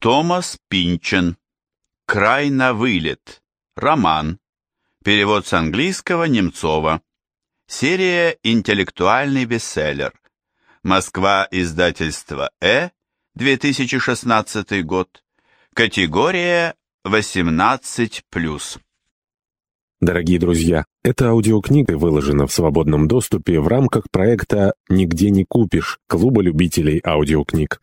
Томас Пинчен. Край на вылет. Роман. Перевод с английского Немцова. Серия «Интеллектуальный бестселлер». Москва, издательство «Э», 2016 год. Категория 18+. Дорогие друзья, эта аудиокнига выложена в свободном доступе в рамках проекта «Нигде не купишь» Клуба любителей аудиокниг.